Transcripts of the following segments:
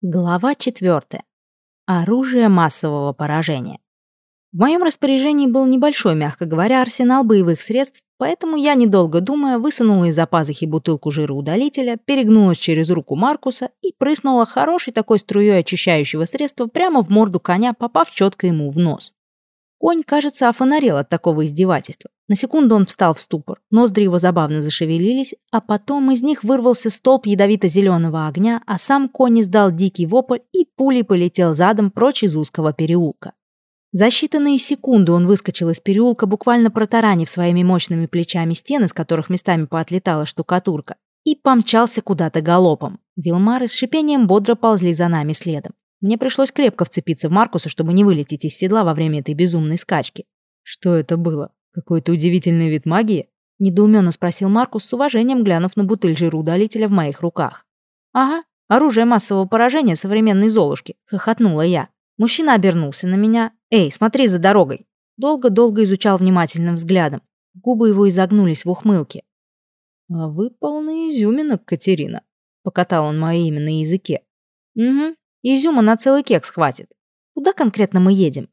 Глава 4. Оружие массового поражения. В моем распоряжении был небольшой, мягко говоря, арсенал боевых средств, поэтому я, недолго думая, высунула из-за пазухи бутылку жироудалителя, перегнулась через руку Маркуса и прыснула хорошей такой струей очищающего средства прямо в морду коня, попав четко ему в нос. Конь, кажется, офонарел от такого издевательства. На секунду он встал в ступор, ноздри его забавно зашевелились, а потом из них вырвался столб ядовито-зеленого огня, а сам конь издал дикий вопль и пулей полетел задом прочь из узкого переулка. За считанные секунды он выскочил из переулка, буквально протаранив своими мощными плечами стены, с которых местами поотлетала штукатурка, и помчался куда-то галопом. Вилмары с шипением бодро ползли за нами следом. Мне пришлось крепко вцепиться в Маркуса, чтобы не вылететь из седла во время этой безумной скачки. Что это было? Какой-то удивительный вид магии? Недоуменно спросил Маркус с уважением, глянув на бутыль жиру-удалителя в моих руках. «Ага, оружие массового поражения современной Золушки», — хохотнула я. Мужчина обернулся на меня. «Эй, смотри за дорогой!» Долго-долго изучал внимательным взглядом. Губы его изогнулись в ухмылке. «А вы полны изюминок, Катерина», — покатал он мое имя на языке. «Угу, Изюма на целый кекс хватит. Куда конкретно мы едем?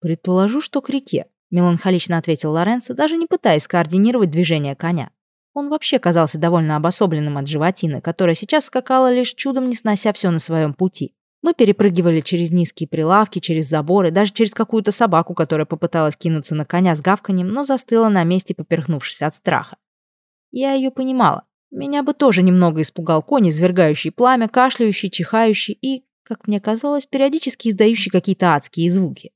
Предположу, что к реке, меланхолично ответил Лоренцо, даже не пытаясь координировать движение коня. Он вообще казался довольно обособленным от животины, которая сейчас скакала лишь чудом, не снося все на своем пути. Мы перепрыгивали через низкие прилавки, через заборы, даже через какую-то собаку, которая попыталась кинуться на коня с гавканьем, но застыла на месте, поперхнувшись от страха. Я ее понимала. Меня бы тоже немного испугал конь, извергающий пламя, кашляющий, чихающий и, как мне казалось, периодически издающий какие-то адские звуки.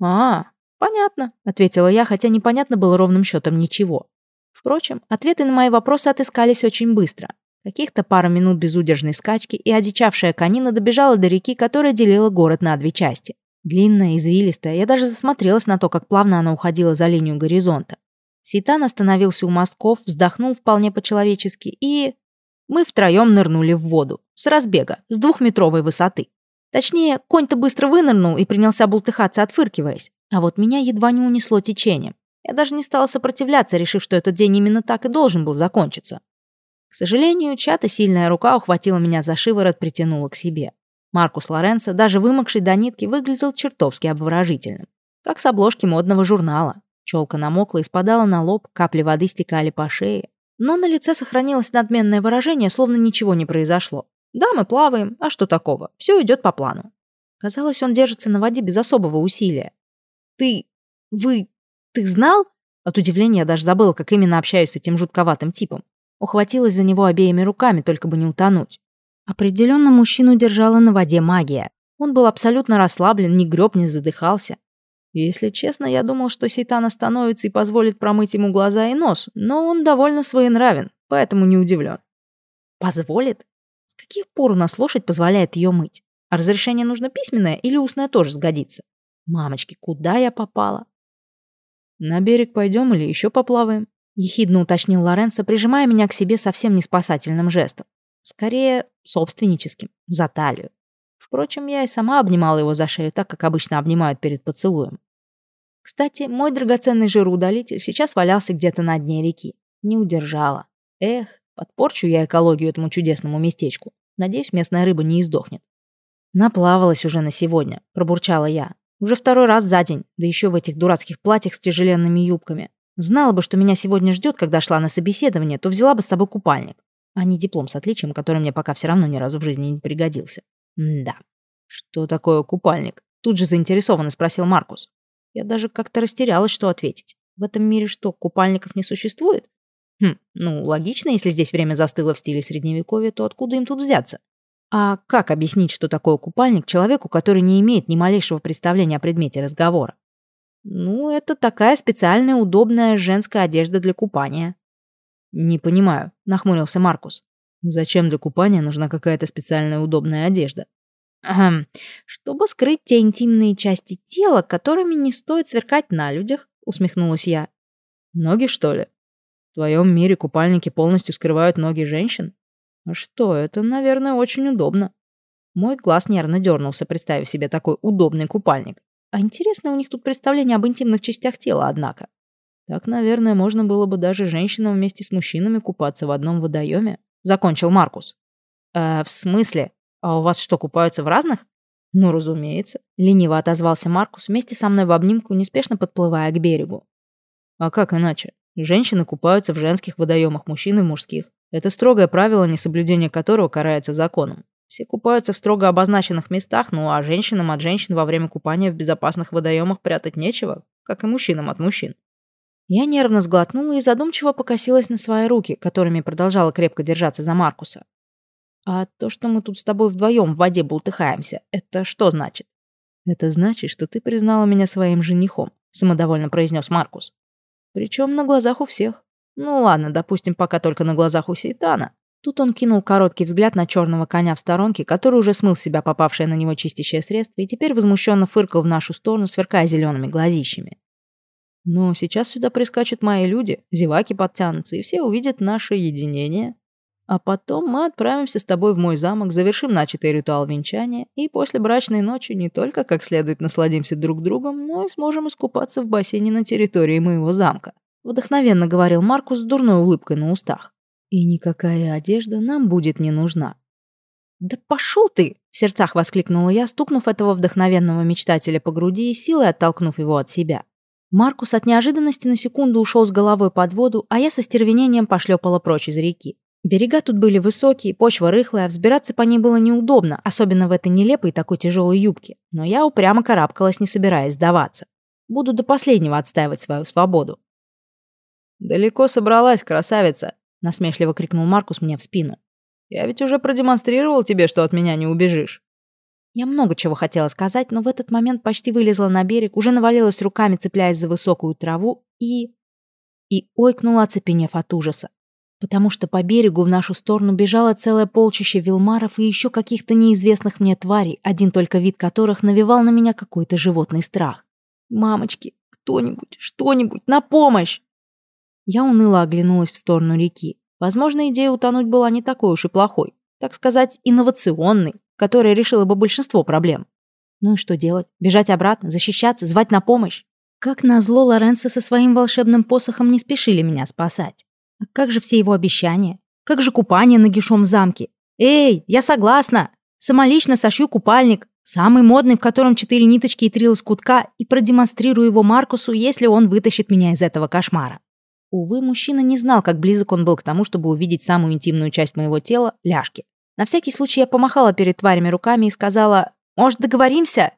«А, понятно», — ответила я, хотя непонятно было ровным счетом ничего. Впрочем, ответы на мои вопросы отыскались очень быстро. Каких-то пару минут безудержной скачки, и одичавшая конина добежала до реки, которая делила город на две части. Длинная, извилистая, я даже засмотрелась на то, как плавно она уходила за линию горизонта. Ситан остановился у мостков, вздохнул вполне по-человечески и... Мы втроем нырнули в воду. С разбега, с двухметровой высоты. Точнее, конь-то быстро вынырнул и принялся бултыхаться, отфыркиваясь. А вот меня едва не унесло течением. Я даже не стала сопротивляться, решив, что этот день именно так и должен был закончиться. К сожалению, чья-то сильная рука ухватила меня за шиворот, притянула к себе. Маркус Лоренцо, даже вымокший до нитки, выглядел чертовски обворожительным. Как с обложки модного журнала. Челка намокла и спадала на лоб, капли воды стекали по шее. Но на лице сохранилось надменное выражение, словно ничего не произошло. Да, мы плаваем, а что такого? Все идет по плану. Казалось, он держится на воде без особого усилия. Ты... вы... ты знал? От удивления я даже забыла, как именно общаюсь с этим жутковатым типом. Ухватилась за него обеими руками, только бы не утонуть. Определенно мужчину держала на воде магия. Он был абсолютно расслаблен, ни греб, не задыхался. Если честно, я думал, что Сейтан остановится и позволит промыть ему глаза и нос, но он довольно своенравен, поэтому не удивлен. Позволит? Каких пор у нас лошадь позволяет ее мыть? А разрешение нужно письменное или устное тоже сгодится? Мамочки, куда я попала? На берег пойдем или еще поплаваем? Ехидно уточнил Лоренцо, прижимая меня к себе совсем не спасательным жестом. Скорее, собственническим, за талию. Впрочем, я и сама обнимала его за шею, так как обычно обнимают перед поцелуем. Кстати, мой драгоценный жироудалитель сейчас валялся где-то на дне реки. Не удержала. Эх, Подпорчу я экологию этому чудесному местечку. Надеюсь, местная рыба не издохнет. Наплавалась уже на сегодня, пробурчала я. Уже второй раз за день, да еще в этих дурацких платьях с тяжеленными юбками. Знала бы, что меня сегодня ждет, когда шла на собеседование, то взяла бы с собой купальник, а не диплом с отличием, который мне пока все равно ни разу в жизни не пригодился. Да. Что такое купальник? Тут же заинтересованно спросил Маркус. Я даже как-то растерялась, что ответить. В этом мире что, купальников не существует? Хм, ну, логично, если здесь время застыло в стиле средневековья, то откуда им тут взяться? А как объяснить, что такое купальник человеку, который не имеет ни малейшего представления о предмете разговора? Ну, это такая специальная удобная женская одежда для купания. Не понимаю, нахмурился Маркус. Зачем для купания нужна какая-то специальная удобная одежда? Ахм, чтобы скрыть те интимные части тела, которыми не стоит сверкать на людях, усмехнулась я. Ноги, что ли? В твоем мире купальники полностью скрывают ноги женщин? А что, это, наверное, очень удобно. Мой глаз нервно дернулся, представив себе такой удобный купальник. А интересно у них тут представление об интимных частях тела, однако. Так, наверное, можно было бы даже женщинам вместе с мужчинами купаться в одном водоеме. Закончил Маркус. «Э, в смысле? А у вас что, купаются в разных? Ну, разумеется. Лениво отозвался Маркус вместе со мной в обнимку, неспешно подплывая к берегу. А как иначе? Женщины купаются в женских водоемах, мужчины в мужских. Это строгое правило, несоблюдение которого карается законом. Все купаются в строго обозначенных местах, ну а женщинам от женщин во время купания в безопасных водоемах прятать нечего, как и мужчинам от мужчин. Я нервно сглотнула и задумчиво покосилась на свои руки, которыми продолжала крепко держаться за Маркуса. «А то, что мы тут с тобой вдвоем в воде бултыхаемся, это что значит?» «Это значит, что ты признала меня своим женихом», самодовольно произнес Маркус. «Причем на глазах у всех. Ну ладно, допустим, пока только на глазах у Сейтана. Тут он кинул короткий взгляд на черного коня в сторонке, который уже смыл с себя попавшее на него чистящее средство и теперь возмущенно фыркал в нашу сторону, сверкая зелеными глазищами. Но сейчас сюда прискачут мои люди, зеваки подтянутся, и все увидят наше единение. А потом мы отправимся с тобой в мой замок, завершим начатый ритуал венчания, и после брачной ночи не только как следует насладимся друг другом, но и сможем искупаться в бассейне на территории моего замка. Вдохновенно говорил Маркус с дурной улыбкой на устах. И никакая одежда нам будет не нужна. «Да пошел ты!» — в сердцах воскликнула я, стукнув этого вдохновенного мечтателя по груди и силой оттолкнув его от себя. Маркус от неожиданности на секунду ушел с головой под воду, а я со стервенением пошлепала прочь из реки. Берега тут были высокие, почва рыхлая, взбираться по ней было неудобно, особенно в этой нелепой такой тяжелой юбке. Но я упрямо карабкалась, не собираясь сдаваться. Буду до последнего отстаивать свою свободу. «Далеко собралась, красавица!» насмешливо крикнул Маркус мне в спину. «Я ведь уже продемонстрировал тебе, что от меня не убежишь». Я много чего хотела сказать, но в этот момент почти вылезла на берег, уже навалилась руками, цепляясь за высокую траву, и... И ойкнула, оцепенев от ужаса. Потому что по берегу в нашу сторону бежало целое полчище вилмаров и еще каких-то неизвестных мне тварей, один только вид которых навевал на меня какой-то животный страх. «Мамочки, кто-нибудь, что-нибудь, на помощь!» Я уныло оглянулась в сторону реки. Возможно, идея утонуть была не такой уж и плохой. Так сказать, инновационной, которая решила бы большинство проблем. Ну и что делать? Бежать обратно, защищаться, звать на помощь? Как назло, Лоренцо со своим волшебным посохом не спешили меня спасать. А как же все его обещания? Как же купание на гишом замке? Эй, я согласна! Самолично сошью купальник, самый модный, в котором четыре ниточки и три лоскутка, и продемонстрирую его Маркусу, если он вытащит меня из этого кошмара. Увы, мужчина не знал, как близок он был к тому, чтобы увидеть самую интимную часть моего тела — ляжки. На всякий случай я помахала перед тварями руками и сказала «Может, договоримся?»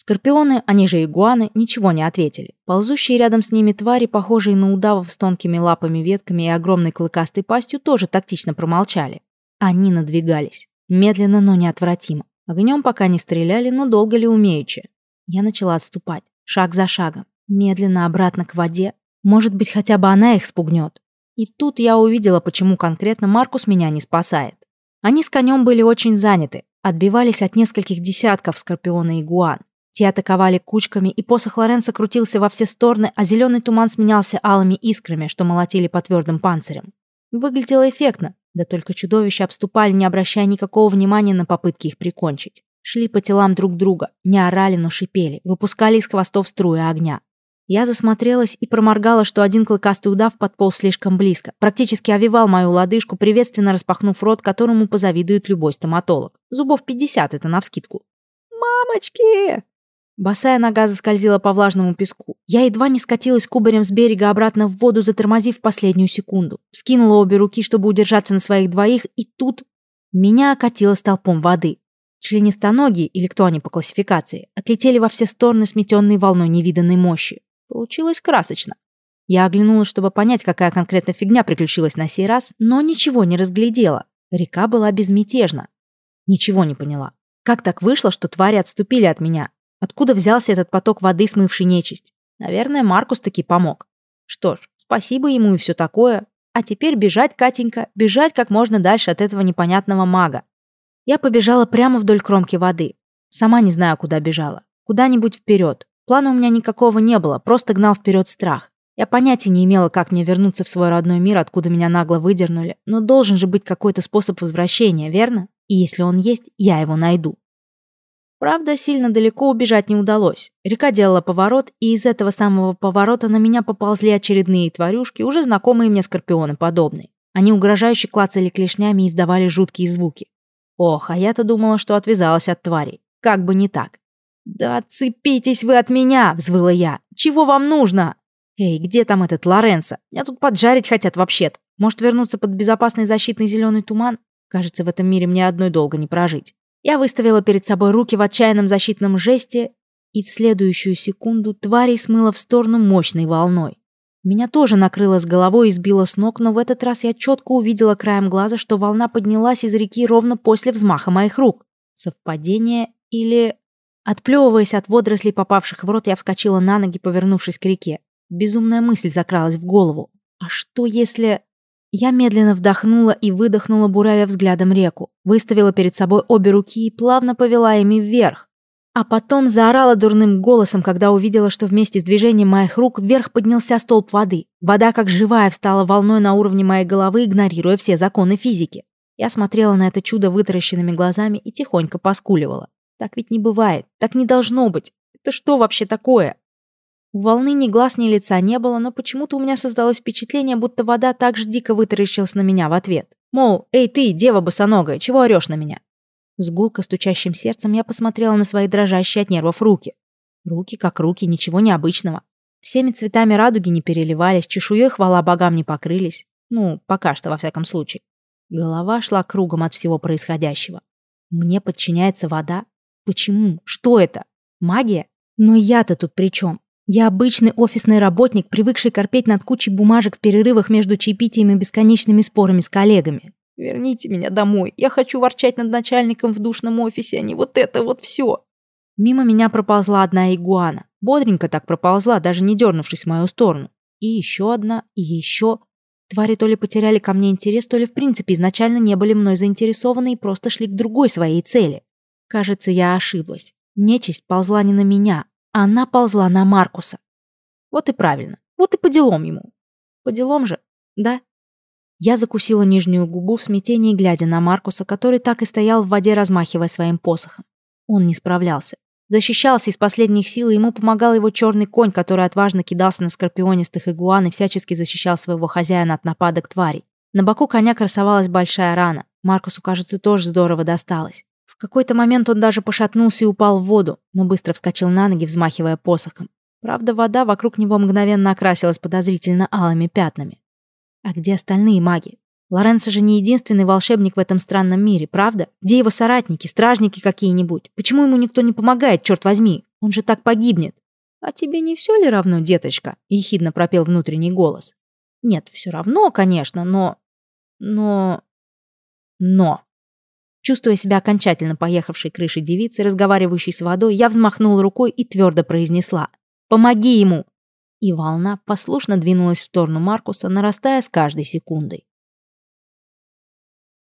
Скорпионы, они же игуаны, ничего не ответили. Ползущие рядом с ними твари, похожие на удавов с тонкими лапами, ветками и огромной клыкастой пастью, тоже тактично промолчали. Они надвигались. Медленно, но неотвратимо. Огнем пока не стреляли, но долго ли умеючи. Я начала отступать. Шаг за шагом. Медленно обратно к воде, может быть, хотя бы она их спугнет. И тут я увидела, почему конкретно Маркус меня не спасает. Они с конем были очень заняты, отбивались от нескольких десятков скорпиона и гуан. Те атаковали кучками, и посох Лоренса крутился во все стороны, а зеленый туман сменялся алыми искрами, что молотили по твердым панцирям. Выглядело эффектно, да только чудовища обступали, не обращая никакого внимания на попытки их прикончить. Шли по телам друг друга, не орали, но шипели, выпускали из хвостов струи огня. Я засмотрелась и проморгала, что один клыкастый удав подполз слишком близко, практически овивал мою лодыжку, приветственно распахнув рот, которому позавидует любой стоматолог. Зубов 50 это навскидку. «Мамочки!» Босая нога заскользила по влажному песку. Я едва не скатилась кубарем с берега обратно в воду, затормозив последнюю секунду. Скинула обе руки, чтобы удержаться на своих двоих, и тут меня окатило столпом воды. Членистоногие, или кто они по классификации, отлетели во все стороны, сметенные волной невиданной мощи. Получилось красочно. Я оглянулась, чтобы понять, какая конкретно фигня приключилась на сей раз, но ничего не разглядела. Река была безмятежна. Ничего не поняла. Как так вышло, что твари отступили от меня? Откуда взялся этот поток воды, смывший нечисть? Наверное, Маркус таки помог. Что ж, спасибо ему и все такое. А теперь бежать, Катенька, бежать как можно дальше от этого непонятного мага. Я побежала прямо вдоль кромки воды. Сама не знаю, куда бежала. Куда-нибудь вперед. Плана у меня никакого не было, просто гнал вперед страх. Я понятия не имела, как мне вернуться в свой родной мир, откуда меня нагло выдернули, но должен же быть какой-то способ возвращения, верно? И если он есть, я его найду. Правда, сильно далеко убежать не удалось. Река делала поворот, и из этого самого поворота на меня поползли очередные тварюшки, уже знакомые мне скорпионы подобные. Они угрожающе клацали клешнями и издавали жуткие звуки. Ох, а я-то думала, что отвязалась от тварей. Как бы не так. «Да отцепитесь вы от меня!» — взвыла я. «Чего вам нужно?» «Эй, где там этот Лоренцо? Меня тут поджарить хотят вообще-то. Может, вернуться под безопасный защитный зеленый туман? Кажется, в этом мире мне одной долго не прожить». Я выставила перед собой руки в отчаянном защитном жесте, и в следующую секунду тварей смыло в сторону мощной волной. Меня тоже накрыло с головой и сбило с ног, но в этот раз я четко увидела краем глаза, что волна поднялась из реки ровно после взмаха моих рук. Совпадение или... Отплевываясь от водорослей, попавших в рот, я вскочила на ноги, повернувшись к реке. Безумная мысль закралась в голову. А что если... Я медленно вдохнула и выдохнула, буравя взглядом реку. Выставила перед собой обе руки и плавно повела ими вверх. А потом заорала дурным голосом, когда увидела, что вместе с движением моих рук вверх поднялся столб воды. Вода, как живая, встала волной на уровне моей головы, игнорируя все законы физики. Я смотрела на это чудо вытаращенными глазами и тихонько поскуливала. Так ведь не бывает, так не должно быть. Это что вообще такое? У волны ни глаз, ни лица не было, но почему-то у меня создалось впечатление, будто вода так же дико вытаращилась на меня в ответ. Мол, эй ты, дева босоногая, чего орешь на меня? С гулко стучащим сердцем я посмотрела на свои дрожащие от нервов руки. Руки как руки, ничего необычного. Всеми цветами радуги не переливались, чешуей хвала богам не покрылись. Ну, пока что, во всяком случае. Голова шла кругом от всего происходящего. Мне подчиняется вода, Почему? Что это? Магия? Но я-то тут при чем? Я обычный офисный работник, привыкший корпеть над кучей бумажек в перерывах между чаепитием и бесконечными спорами с коллегами. Верните меня домой. Я хочу ворчать над начальником в душном офисе, а не вот это вот все. Мимо меня проползла одна игуана. Бодренько так проползла, даже не дернувшись в мою сторону. И еще одна, и еще. Твари то ли потеряли ко мне интерес, то ли в принципе изначально не были мной заинтересованы и просто шли к другой своей цели. Кажется, я ошиблась. Нечисть ползла не на меня, она ползла на Маркуса. Вот и правильно. Вот и по делам ему. По делам же, да? Я закусила нижнюю губу в смятении, глядя на Маркуса, который так и стоял в воде, размахивая своим посохом. Он не справлялся. Защищался из последних сил, и ему помогал его черный конь, который отважно кидался на скорпионистых игуан и всячески защищал своего хозяина от нападок тварей. На боку коня красовалась большая рана. Маркусу, кажется, тоже здорово досталось какой-то момент он даже пошатнулся и упал в воду, но быстро вскочил на ноги, взмахивая посохом. Правда, вода вокруг него мгновенно окрасилась подозрительно алыми пятнами. А где остальные маги? Лоренцо же не единственный волшебник в этом странном мире, правда? Где его соратники, стражники какие-нибудь? Почему ему никто не помогает, черт возьми? Он же так погибнет. А тебе не все ли равно, деточка? Ехидно пропел внутренний голос. Нет, все равно, конечно, но... Но... Но... Чувствуя себя окончательно поехавшей крышей девицы, разговаривающей с водой, я взмахнула рукой и твердо произнесла «Помоги ему!» И волна послушно двинулась в сторону Маркуса, нарастая с каждой секундой.